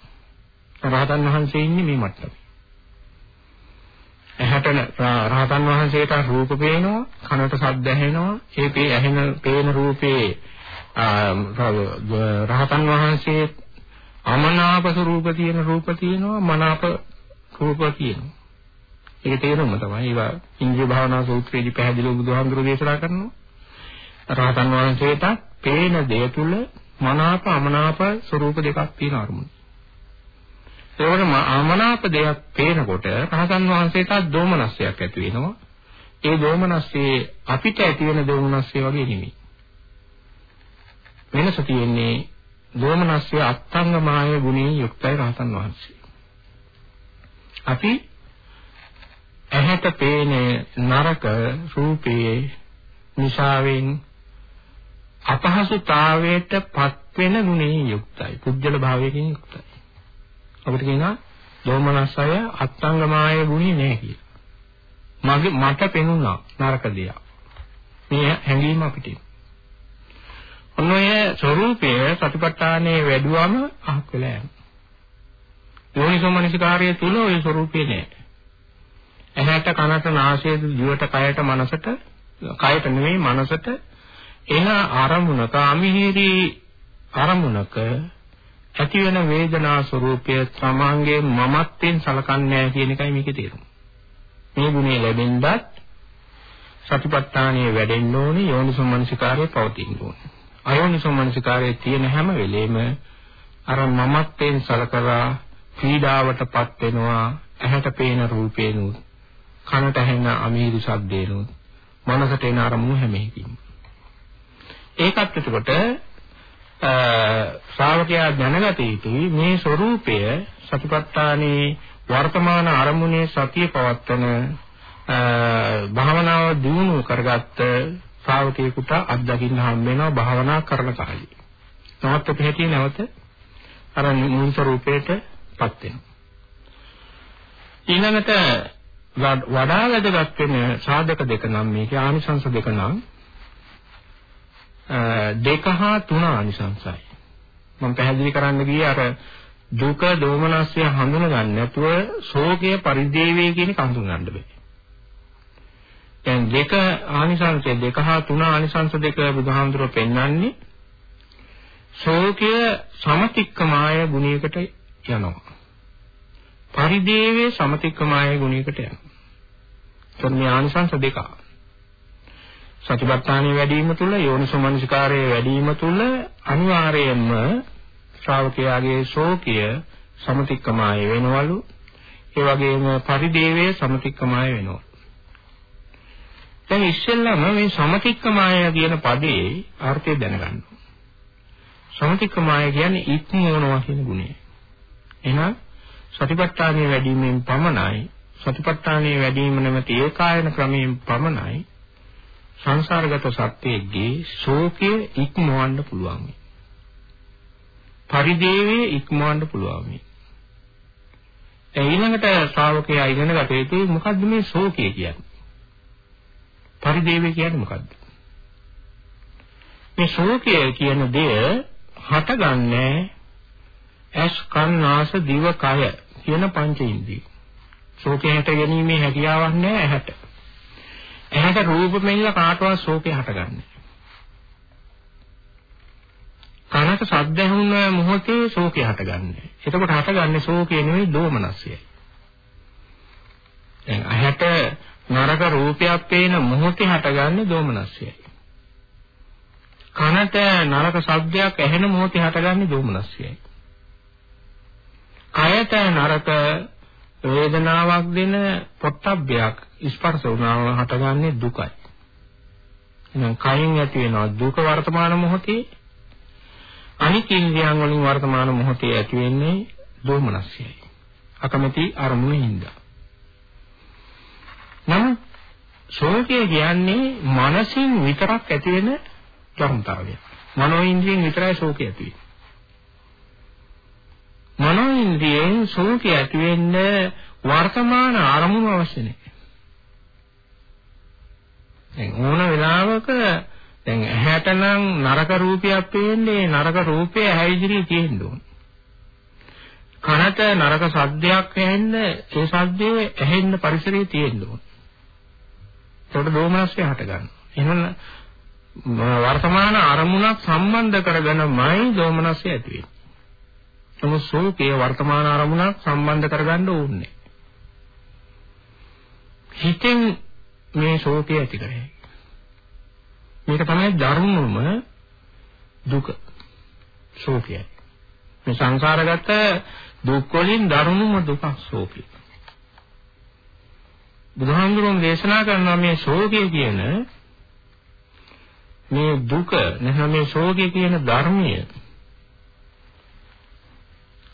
S2: රහතන් වහන්සේ ඉන්නේ මේ මට්ටමේ. ඇහැට රහතන් වහන්සේට රූප පේනවා, කනට ශබ්ද ඇහෙනවා, ඒ පේ ඇහෙන පේන රූපේ රහතන් වහන්සේ අමනාප ස්වરૂප තියෙන රූප තියෙනවා මනාප රූප තියෙනවා. ඒක තේරුම තමයි. ඒවා ඉන්ද්‍රිය භාවනා සූත්‍රයේදී පැහැදිලිව බුදුහාමුදුරුවෝ දේශනා කරනවා. රහතන් වහන්සේට පේන දේ තුල මනාප අමනාප ස්වરૂප දෙකක් තියෙන අරමුණ. ඒවල අමනාප දෙයක් පේනකොට රහතන් වහන්සේට දෝමනස්සයක් ඇති වෙනවා. ඒ දෝමනස්සේ අපිට ඇති වෙන දෝමනස්සේ වගේ නෙමෙයි. වෙනස තියෙන්නේ දෝමනස්ය අත්ංගමාය ගුණයෙන් යුක්තයි රහතන් වහන්සේ. අපි ඇහැට පේන නරක රූපයේ නිසාවෙන් අපහසුතාවයට පත් වෙන ගුණයෙන් යුක්තයි. කුජල භාවයෙන් යුක්තයි. අපිට කියනවා දෝමනසය අත්ංගමාය ගුණේ නෑ කියලා. මගේ මට පෙනුණා නරක දෙයක්. මේ හැඟීම අපිට. ඔන්නයේ ස්වરૂපය සතිපට්ඨානයේ වැඩුවම අහක් වෙලා යනවා. යෝනිසෝමනසිකාරයේ තුල ওই ස්වરૂපේ නෑ. ඇහැට කනට නාසයට දිවට කයට මනසට කයට නෙමෙයි මනසට එන අරමුණක අමිහිරි අරමුණක ඇති වෙන වේදනා ස්වરૂපය සමාංගයේ මමත්වෙන් සලකන්නේ නැහැ කියන එකයි මේකේ තේරුම. මේ ගුණය ලැබෙන්නත් සතිපට්ඨානයේ වැඩෙන්න ඕනේ යෝනිසෝමනසිකාරයේ පවතින්න ඕනේ. අයෝනිසෝමනසිකාරයේ තියෙන හැම වෙලෙම අර මමත්වෙන් සලකලා පීඩාවටපත් වෙනවා ඇහැට පේන රූපේනුත් කනට ඇහෙන අමීරි ශබ්දේනුත් මනසට එන අරමුණු හැම එකකින්ම ඒකත් එතකොට ශ්‍රාවකයා දැනගත යුතුයි මේ ස්වરૂපය සතිපට්ඨානේ වර්තමාන අරමුණේ සතිය පවත්තන භාවනාව දියුණු කරගත්ත ශ්‍රාවකයෙකුට අත්දකින්න හම් වෙනවා භාවනා කරන කාලේ. නවත් පිටියේ නැවත අර මූල ස්වરૂපයටපත් වෙනවා. ඊළඟට වඩා වැදගත් වෙන සාධක දෙක නම් මේකේ ආනිසංස දෙක නම් දෙක හා තුන ආනිසංසයි. මම පැහැදිලි කරන්න ගියේ අර දුක දෝමනස්ය හඳුනගන්න නැතුව ශෝකය පරිදේවේ කියන එක හඳුනගන්න බෑ. දැන් දෙක ආනිසංසය දෙක හා තුන ආනිසංස දෙක බුදුහාමුදුරුවෝ පෙන්වන්නේ ශෝකය සමතික්කමාය ගුණයකට යනවා. පරිදේවේ සමතික්කමාය ගුණයකට යනවා. එතන මේ ආනිසංස දෙක. සතිපට්ඨානෙ වැඩි වීම තුළ යෝනිසෝමනසිකාරයේ වැඩි වීම තුළ අනිවාර්යයෙන්ම ශ්‍රාවකයාගේ ශෝකය සමතික්කමාය වෙනවලු. ඒ වගේම පරිදේවය සමතික්කමාය වෙනවා. දැන් ඉස්සෙල්ලාම මේ සමතික්කමාය කියන පදේ අර්ථය දැනගන්න. සමතික්කමාය කියන්නේ ඉක්මවනවා කියන ගුණය. එහෙනම් සතිපට්ඨානයේ වැඩිමෙන් පමණයි සතිපට්ඨානයේ වැඩිම නැමැති ඒකායන ක්‍රමයෙන් පමණයි සංසාරගත සත්‍යයේ ශෝකය ඉක්මවන්න පුළුවන්. පරිදේවේ ඉක්මවන්න පුළුවන්. ඊළඟට ශ්‍රාවකයා ඉගෙන ගත යුතුයි මොකද්ද මේ ශෝකය කියන්නේ? පරිදේවේ කියන්නේ මොකද්ද? මේ ශෝකය කියන දේ හටගන්නේ ඇස් කන් නාස දිව කය කියන පංච ඉන්ද්‍රිය. ශෝකය හට ගැනීමේ හැකියාවක් නැහැ ඇහැට. ඇහැට රූප මෙන්න කාටවත් ශෝකය හටගන්නේ. කනට ශබ්ද ඇහුන මොහොතේ ශෝකය හටගන්නේ. එතකොට හටගන්නේ ශෝකය නෙවෙයි දෝමනස්සයයි. දැන් ඇහැට නරක රූපයක් පේන මොහොතේ හටගන්නේ දෝමනස්සයයි. කනට නරක ශබ්දයක් ඇහෙන මොහොතේ හටගන්නේ දෝමනස්සයයි. කයට නරක වේදනාවක් දෙන පොට්ටබ්බයක් ස්පර්ශ වුණාම හටගන්නේ දුකයි. එහෙනම් කයින් ඇති වෙනවා දුක වර්තමාන මොහොතේ අනික් ඉන්ද්‍රියන් වලින් වර්තමාන මොහොතේ ඇති වෙන්නේ දෝමනස්යයි. අකමැති අරමුණින්ද. නම් ශෝකය කියන්නේ මනසින් විතරක් ඇති වෙන ධර්මතාවය. මනෝ ඉන්ද්‍රියෙන් විතරයි ශෝකය ඇති වෙන්නේ. මනෝඉන්ද්‍රියෙන් සෝකය ඇති වෙන්න වර්තමාන අරමුණු අවශ්‍ය නැහැ. දැන් ඕන වෙලාවක දැන් ඇහැට නම් නරක රූපයක් පේන්නේ නරක රූපය ඇහැ ඉදිරියේ තියෙන්න ඕන. කනට නරක සද්දයක් ඇහෙන්න ඒ සද්දේ ඇහෙන්න පරිසරයේ තියෙන්න ඕන. ඒකට දෝමනස්ය හට ගන්නවා. එහෙනම් වර්තමාන අරමුණක් සම්බන්ධ කරගෙනමයි දෝමනස්ය ඇති වෙන්නේ. නමුත් ශෝකය වර්තමාන අරමුණක් සම්බන්ධ කරගන්න ඕනේ. හිතෙන් මේ ශෝකය ඇති කරේ. මේක තමයි ධර්මම දුක. ශෝකයයි. මේ සංසාරගත දුක් වලින් ධර්මම දුක ශෝකය. බුදුහාමුදුරුවෝ දේශනා කරන මේ ශෝකය කියන මේ දුක නැත්නම් මේ ශෝකය කියන ධර්මය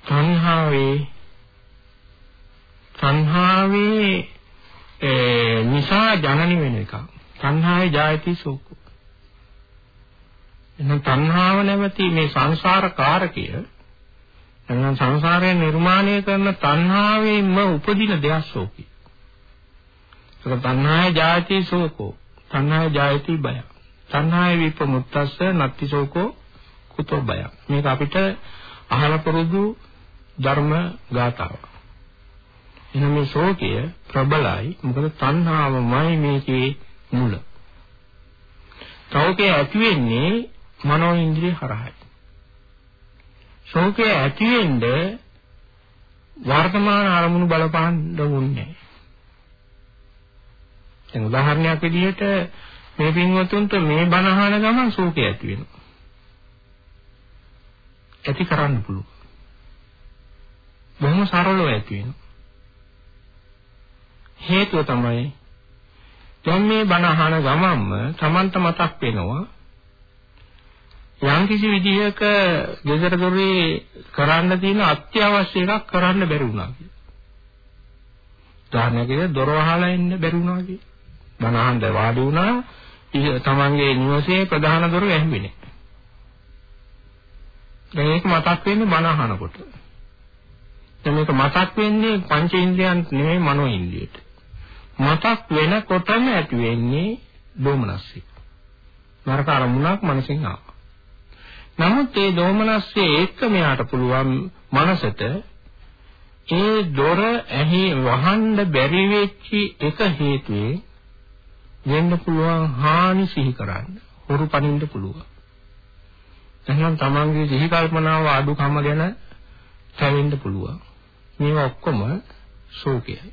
S2: සංහාවේ සංහාවේ නිසා ජනනි වෙන එක. සංහාවේ ජායති ශෝකෝ. එහෙනම් තණ්හාව නැවති මේ සංසාර කාරකය එහෙනම් සංසාරය නිර්මාණය කරන තණ්හාවෙන්ම උපදින දෙයක් ශෝකී. ඒක තණ්හාය ජායති ශෝකෝ. තණ්හාය ජායති බය. තණ්හාය විපමුත්තස්ස නත්ති ශෝකෝ කුතෝ බය. මේක අපිට අහල පුරුදු ධර්ම ගාතාවක්. එහෙනම් මේ ශෝකය ප්‍රබලයි. මොකද තණ්හාවමයි මේකේ මුල. ශෝකය ඇති වෙන්නේ මනෝ ඉන්ද්‍රිය හරහායි. ශෝකය ඇති වෙන්නේ වර්තමාන අරමුණු බලපාන්න ඕනේ. දැන් උදාහරණයක් විදිහට මේ පින්වතුන්ට මේ බණ අහන ගමන් ශෝකය ඇති වෙනවා. ඇති කරන්න පුළුවන්. බොහොම සරලව ඇති වෙනවා. හේතුව තමයි දැන් මේ බණ අහන ගමන්ම Tamanta මතක් වෙනවා යම් කිසි විදිහක ගෙදර දොරේ කරන්න තියෙන අත්‍යවශ්‍ය එකක් කරන්න බැරි වුණා කියලා. උදාහරණයකට දොර වහලා ඉන්න බැරි වුණා කියලා. බනහඳ වාඩි වුණා තමන්ගේ නිවසේ ප්‍රධාන දොර ඇහුවේ නැහැ. දැන් ඒක මතක් වෙන්නේ බන අහනකොට. දැන් මේක මතක් වෙන්නේ පංච ඉන්ද්‍රියන් නෙමෙයි මනෝ ඉන්ද්‍රියට. මතක් වෙනකොටම ඇති වෙන්නේ දෝමනස්සය. නරක අරමුණක් මනසෙන් ආවා. නමුත් ඒ දෝමනස්සේ එක්ක මෙයාට පුළුවන් මනසට ඒ දොර ඇහි වහන්න බැරි වෙච්ච එක හේතුවේ වෙන්න පුළුවන් හානි සිහි කරන්න. හොරු පනින්න පුළුවන්. එහෙනම් තමන්ගේ සිහි කල්පනාව අඩුකම ගැන තැවෙන්න පුළුවන්. මේවා ඔක්කොම ශෝකයයි.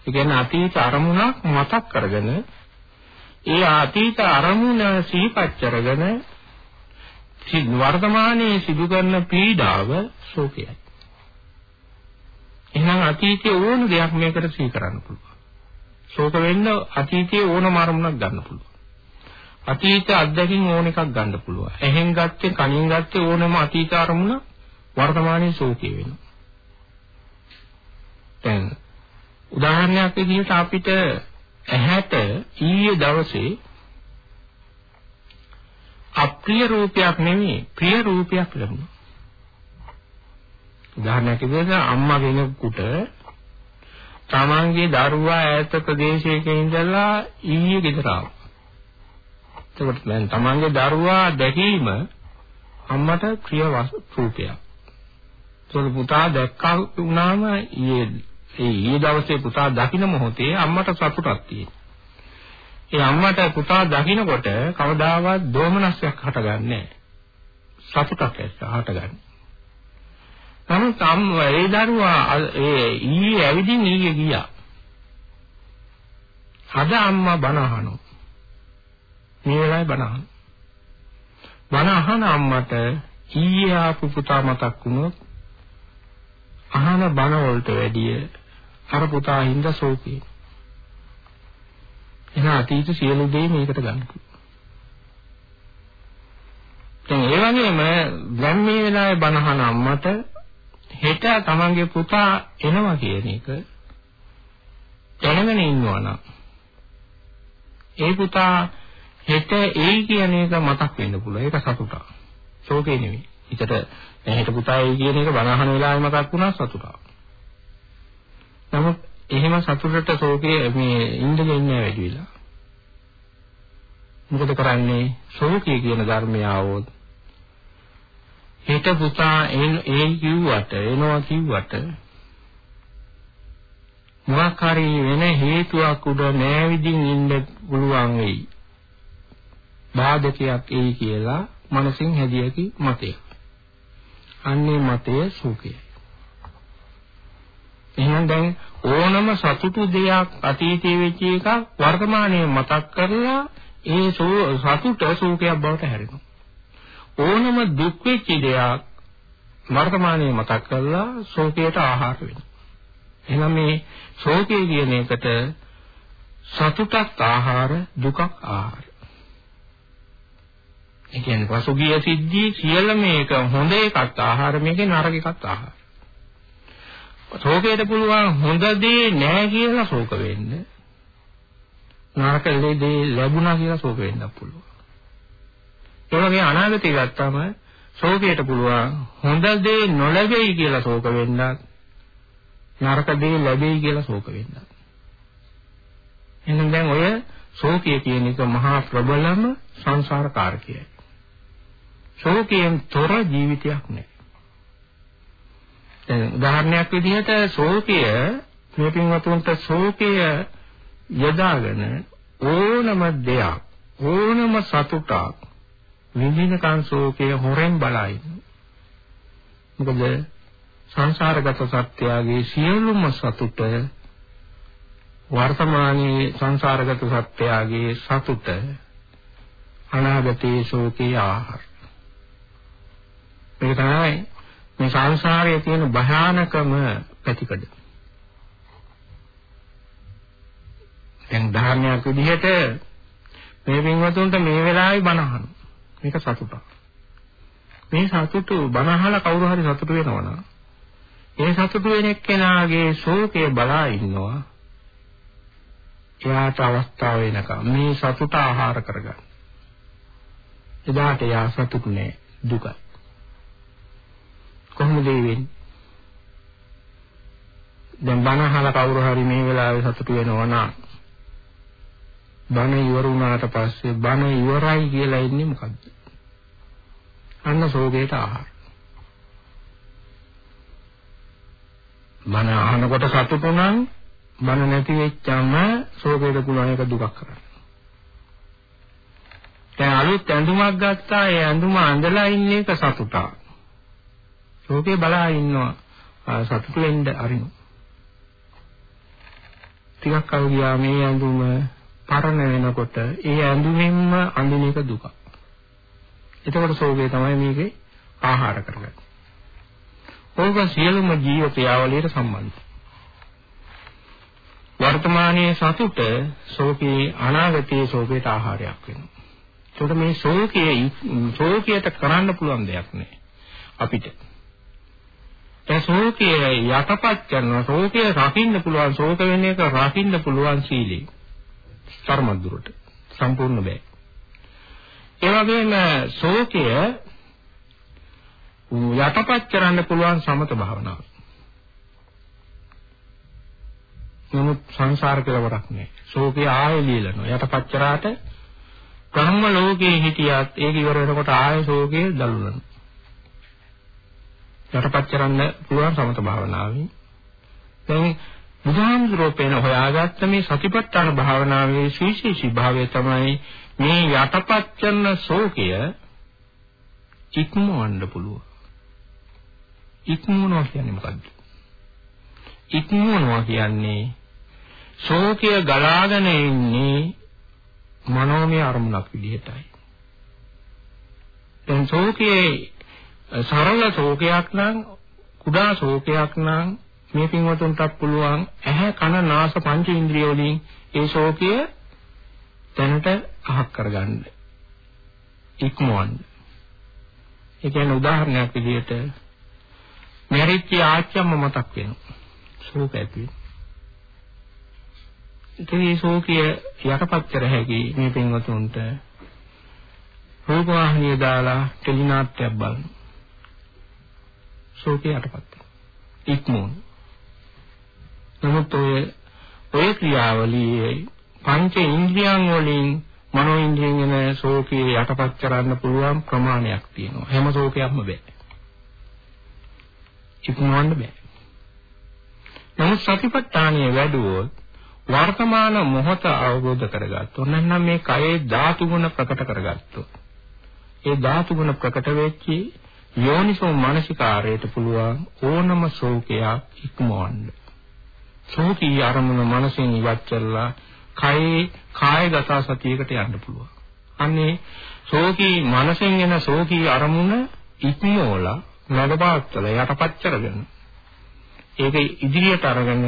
S2: ඒ කියන්නේ අතීත අරමුණක් මතක් කරගෙන ඒ අතීත අරමුණ සිහිපත් කරගෙන වර්තමානයේ සිදු කරන පීඩාව ශෝකයයි. එහෙනම් අතීතයේ ඕන දෙයක් මේකට සිහි කරන්න පුළුවන්. ශෝක වෙන්න අතීතයේ ඕනම අරමුණක් ගන්න පුළුවන්. අතීත අත්දැකීම් ඕන එකක් ගන්න පුළුවන්. එහෙන් ගත්තේ කනින් ගත්තේ ඕනම අතීත අරමුණ වර්තමානයේ ශෝකේ වෙනවා. දැන් උදාහරණයක් විදිහට අපිට ඇහැට ඊයේ දවසේ අප්‍රිය රූපයක් නෙමෙයි ප්‍රිය රූපයක් ලැබුණා. උදාහරණයක් විදිහට අම්මා කෙනෙකුට තමන්ගේ දරුවා ඈත ප්‍රදේශයක ඉඳලා ඊයේ ගෙදර ආවා. එතකොට දැන් තමන්ගේ දරුවා දැකීම අම්මට ප්‍රිය රූපයක්. ඒක පුතා දැක්කා වුණාම ඊයේ ඒ ඊයේ දවසේ පුතා දකින්න මොහොතේ අම්මට සතුටක් තියෙනවා. ඒ අම්මට පුතා දකින්නකොට කවදාවත් දෝමනස්යක් හටගන්නේ නැහැ. සතුටක් හටගන්නේ. නමුත් අම්මා ඒ දරුවා ඒ ඊයේ ඇවිදින් ඊයේ ගියා. අද අම්මා බණ අහනවා. මේ වෙලාවේ බණ අහනවා. බණ අහන අම්මට ඊයේ ආපු පුතා මතක් වුණොත් අහන බණ වලට වැඩිය අර පුතා හින්දා ශෝකේ. එහෙනම් අතීත සියලු දේ මේකට ගන්න දැන් ඒ වගේම දැන් මේ වෙලාවේ බනහන අම්මට හෙට තමන්ගේ පුතා එනවා කියන එක දැනගෙන ඉන්නවනම් ඒ පුතා හෙට එයි කියන එක මතක් වෙන්න පුළුවන්. ඒක සතුටක්. ශෝකේ නෙවෙයි. හිතට දැන් හෙට පුතා එයි කියන එක බනහන වෙලාවේ මතක් වුණා සතුටක්. නමුත් එහෙම සතුටට ශෝකයේ මේ ඉඳගෙන ඉන්නේ වැඩි වෙලා. මොකද කරන්නේ? ශෝකය කියන ධර්මය આવොත් හිත පුතා ඒ කිව්වට එනවා කිව්වට මොකක් හරි වෙන හේතුවක් උඩ නෑවිදින් ඉන්න පුළුවන් වෙයි. බාධකයක් එයි කියලා මනසින් හැදියකි මතය. අන්නේ මතය සෝකයයි. එහෙනම් දැන් ඕනම සතුටු දෙයක් අතීතයේ වෙච්ච එකක් වර්තමානයේ මතක් කරලා ඒ සතුට සෝකයක් බවට හැරෙනවා. ඕනම දුක් වෙච්ච දෙයක් වර්තමානයේ මතක් කරලා ශෝකයට ආහාර වෙනවා. එහෙනම් මේ ශෝකය කියන එකට සතුටක් ආහාර දුකක් ආහාර. ඒ කියන්නේ පසුගිය සිද්ධි සියල්ල මේක හොඳ එකක් ආහාර මේකේ නරක එකක් ආහාර. ශෝකයට පුළුවන් හොඳ දේ නැහැ කියලා ශෝක වෙන්න. නරක දේ ලැබුණා කියලා ශෝක වෙන්නත් පුළුවන්. ඒ වගේ අනාගතය ගත්තාම ශෝකයට පුළුවන් හොඳ දේ නොලැබෙයි කියලා ශෝක වෙන්නත් නරක දේ ලැබෙයි කියලා ශෝක වෙන්නත් එහෙනම් දැන් ඔය ශෝකය කියන එක මහා ප්‍රබලම සංසාර කාරකයයි ශෝකයෙන් තොර ජීවිතයක් නැහැ දැන් උදාහරණයක් විදිහට ශෝකය මේ පින්වතුන්ට ශෝකය යදාගෙන ඕනම දෙයක් ඕනම සතුටක් විඳිනකන් ශෝකය හොරෙන් බලයි. මොකද සංසාරගත සත්‍යයේ සියලුම සතුට වර්තමානයේ සංසාරගත සත්‍යයේ සතුට අනාගතයේ ශෝකේ ආහාර. මේක තමයි මේ සංසාරයේ තියෙන භයානකම පැතිකඩ. දැන් ධර්මයක් විදිහට මේ පින්වතුන්ට මේ වෙලාවේ බණහනවා. මේක සතුටක්. මේ සතුට බනහලා කවුරු හරි සතුට වෙනවනම් ඒ සතුට වෙන එක්කෙනාගේ ශෝකය බලා ඉන්නවා. එයාට අවස්ථාව වෙනකම් මේ සතුට ආහාර කරගන්න. එදාට එයා සතුට නෑ දුකයි. කොහොමද වෙන්නේ? දැන් බනහලා කවුරු හරි මේ වෙලාවේ සතුට වෙනවනම් බණ ඉවර වුණාට පස්සේ බණ ඉවරයි කියලා ඉන්නේ මොකද්ද? අන්න සෝගේට ආහාර. බණ අහනකොට සතුටු නම් බණ නැති වෙච්චම සෝගේට පුළුවන් එක දුකක් කරන්න. දැන් අලුත් ඇඳුමක් ගත්තා ඒ ඇඳුම අඳලා ඉන්න එක සතුටක්. සෝගේ බලා ඉන්නවා සතුටු වෙන්න අරිනු. ටිකක් කල් ගියා මේ ඇඳුම පරණ වෙනකොට ඒ ඇඳුමෙන්ම අඳින එක දුක. එතකොට සෝගේ තමයි මේකේ ආහාර කරගන්නේ. ඕක සියලුම ජීව ක්‍රියාවලියට සම්බන්ධයි. වර්තමානයේ සතුට සෝකේ අනාගතයේ සෝකේට ආහාරයක් වෙනවා. ඒකට මේ සෝකයේ සෝකයට කරන්න පුළුවන් දෙයක් නෑ අපිට. ඒ සෝකයේ යටපත් කරන සෝකයේ රකින්න පුළුවන් සෝක වෙන එක රකින්න පුළුවන් සීලී. තරමක් දුරට සම්පූර්ණ බෑ. ඒ වගේම ශෝකය යටපත් කරන්න පුළුවන් සමත භාවනාව. නමුත් සංසාර කෙලවරක් නෑ. ශෝකය ආයෙ ලියලනවා. යටපත් කරාට බ්‍රහ්ම ලෝකයේ හිටියත් ඒක ඉවර වෙනකොට ආයෙ ශෝකය දල්වනවා. යටපත් කරන්න පුළුවන් සමත භාවනාවෙන්. දැන් බුදුහාමුදුරුවෝ පෙන හොයාගත්ත මේ සතිපට්ඨාන භාවනාවේ විශේෂී භාවය තමයි මේ යටපත් කරන ශෝකය ඉක්මවන්න පුළුවන්. ඉක්මවනවා කියන්නේ මොකද්ද? ඉක්මවනවා කියන්නේ ශෝකය ගලාගෙන ඉන්නේ මනෝමය අරමුණක් විදිහටයි. දැන් ශෝකයේ සරල ශෝකයක් නම් කුඩා ශෝකයක් නම් මේ පින්වතුන්ටත් පුළුවන් ඇහැ කන නාස පංච ඉන්ද්‍රිය වලින් ඒ ශෝකය දැනට අහක් කරගන්න. ඉක්මවන්න. ඒ කියන්නේ උදාහරණයක් විදිහට මැරිච්ච ආච්චම්ම මතක් වෙනවා. ශෝක ඇති වෙනවා. ඒ ශෝකය යටපත් කර හැකි මේ පින්වතුන්ට රූපවාහිනිය දාලා ටෙලිනාට්‍යයක් බලන්න. ශෝකය යටපත්. ඉක්මවන්න. නමුත් ඔය ඔය ක්‍රියාවලියේ පංච ඉන්ද්‍රියන් වලින් මනෝ ඉන්ද්‍රියෙන් එන ශෝකේ යටපත් කරන්න පුළුවන් ප්‍රමාණයක් තියෙනවා. හැම ශෝකයක්ම බෑ. ඉක්මවන්න බෑ. නමුත් සතිපට්ඨානිය වැඩුවොත් වර්තමාන මොහොත අවබෝධ කරගත්තොත් නැත්නම් මේ කයේ ධාතු ගුණ ප්‍රකට කරගත්තොත් ඒ ධාතු ගුණ ප්‍රකට වෙච්චි යෝනිසෝ මානසිකාරයට පුළුවන් ඕනම ශෝකයක් ඉක්මවන්න. ශෝකී අරමුණ මනසෙන් ඉවත් කරලා කයේ කායගත සතියකට යන්න පුළුවන්. අන්නේ ශෝකී මනසෙන් එන ශෝකී අරමුණ ඉක්මවලා නඩපාත්තල යටපත් කරගෙන ඒක ඉදිරියට අරගෙන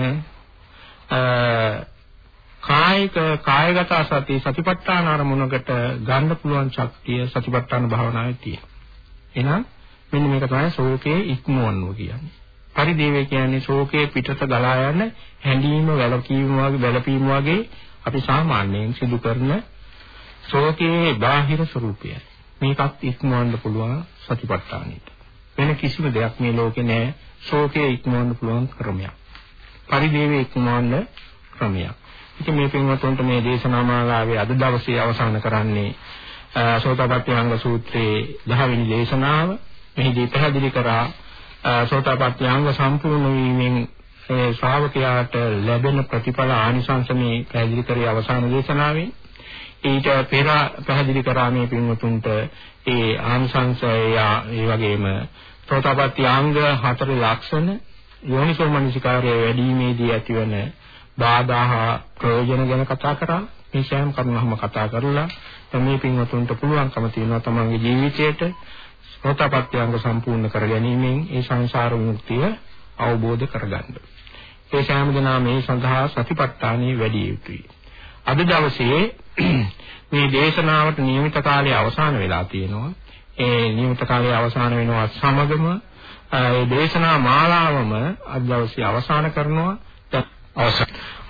S2: කායික කායගත සති සතිපට්ඨාන අරමුණකට ගන්න පුළුවන් ශක්තිය සතිපට්ඨාන භාවනාවේ තියෙනවා. එහෙනම් මෙන්න මේක තමයි ශෝකයේ ඉක්මවන්නෝ කියන්නේ. පරිදේවය කියන්නේ ශෝකයේ පිටත ගලා යන හැඬීම වැළකීම වගේ වැළපීම වගේ අපි සාමාන්‍යයෙන් සිදු කරන ශෝකයේ බාහිර ස්වરૂපයයි. මේකත් ඉක්මවන්න පුළුවන් සතිපට්ඨානෙට. වෙන කිසිම දෙයක් මේ ලෝකේ නැහැ ශෝකයේ ඉක්මවන්න පුළුවන් ක්‍රමයක්. පරිදේවයේ ඉක්මවන්න ක්‍රමයක්. ඉතින් මේ පින්වතුන්ට මේ දේශනා මාලාවේ අද දවසේ අවසන් කරන්නේ සෝතාපට්ටි අංග සූත්‍රයේ 10 වෙනි දේශනාව. මෙහිදී පැහැදිලි කරා සෝතාපට්ටි අංග සම්පූර්ණ වීමෙන් ඒ ශ්‍රාවකයාට ලැබෙන ප්‍රතිඵල ආනිසංස මේ පැහැදිලි කරේ අවසාන දේශනාවේ. ඊට පෙර පැහැදිලි කරා මේ පින්වතුන්ට ඒ ආනිසංසය ඒ වගේම සෝතාපට්ටි අංග හතර ලක්ෂණ යෝනිසෝ මනසිකාරය වැඩිීමේදී ඇතිවන බාධා ප්‍රයෝජන ගැන කතා කරා. මේ සෑම කරුණක්ම කතා කරලා මේ පින්වතුන්ට පුළුවන්කම තියෙනවා තමන්ගේ ජීවිතයට සෝතාපට්ඨියංග සම්පූර්ණ කර ගැනීමෙන් ඒ සංසාර විමුක්තිය අවබෝධ කරගන්න. ඒ සෑම දිනා මේ සඳහා සතිපට්ඨානෙ වැඩි යුතුයි. අද දවසේ [CLEARS THROAT] මේ දේශනාවට නියමිත කාලය අවසන් වෙලා තියෙනවා. ඒ නියමිත කාලය අවසන් වෙනවා සමගම ඒ දේශනා මාලාවම අද දවසේ අවසන් කරනවා.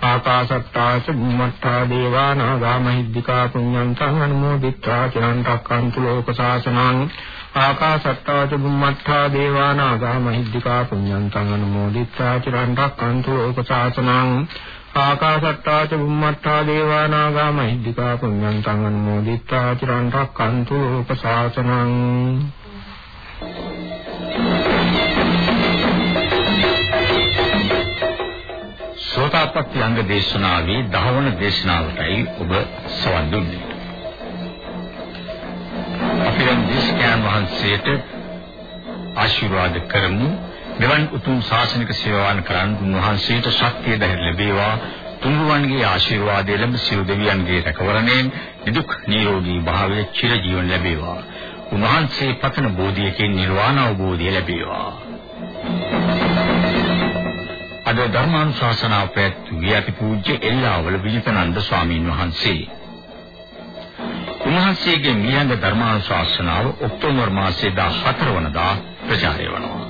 S2: ආකාසත්තාච බුම්මත්තා දේවා නාගා මහිද්దికා පුඤ්ඤං තං අනුමෝදිත්වා චිරන්තරක්කන්තු ලෝක සාසනං ආකාසත්තාච බුම්මත්තා දේවානාගා මහිද්దికා පුඤ්ඤන්තං අනුමෝදිත්වා චිරන් රැක්කන්තු ලෝක සාසනං ආකාසත්තාච බුම්මත්තා දේවානාගා මහිද්దికා පුඤ්ඤන්තං අනුමෝදිත්වා චිරන් රැක්කන්තු ලෝක සාසනං
S1: සෝතාපට්ටි අංග දේශනාවේ 10 වන දේශනාවටයි ඔබ සවන් දුන්නේ. දැන් දේශකයන් වහන්සේට ආශිර්වාද කරමු. මෙවන් උතුම් ශාසනික සේවාවන් කරන් උන්වහන්සේට ශක්තිය ධෛර්ය ලැබේවා. තුන්වන්ගේ ආශිර්වාදය ලැබ සියලු දෙවියන්ගේ රැකවරණයෙන් නිදුක් නිරෝගී භාවයේ චිරජීවන ලැබේවා. උන්වහන්සේ පතන බෝධියකින් නිර්වාණ අවබෝධය ලැබේවා. අද ධර්මානුශාසනාව පැවැත්වුවේ අතිපූජ්‍ය එල්ලාවල විජිතනන්ද ස්වාමීන් වහන්සේ. උන්වහන්සේගේ මියඟ ධර්මානුශාසනාව ඔක්තෝබර් මාසයේ 14 වනදා ප්‍රචාරය වනවා.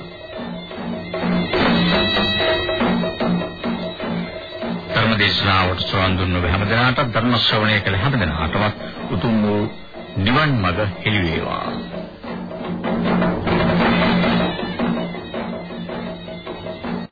S1: ධර්මදේශනාවට සවන් දුන්නු හැමදෙනාට ධර්ම ශ්‍රවණය කළ හැමදෙනාටම උතුම් වූ නිවන් මඟ හෙළි වේවා.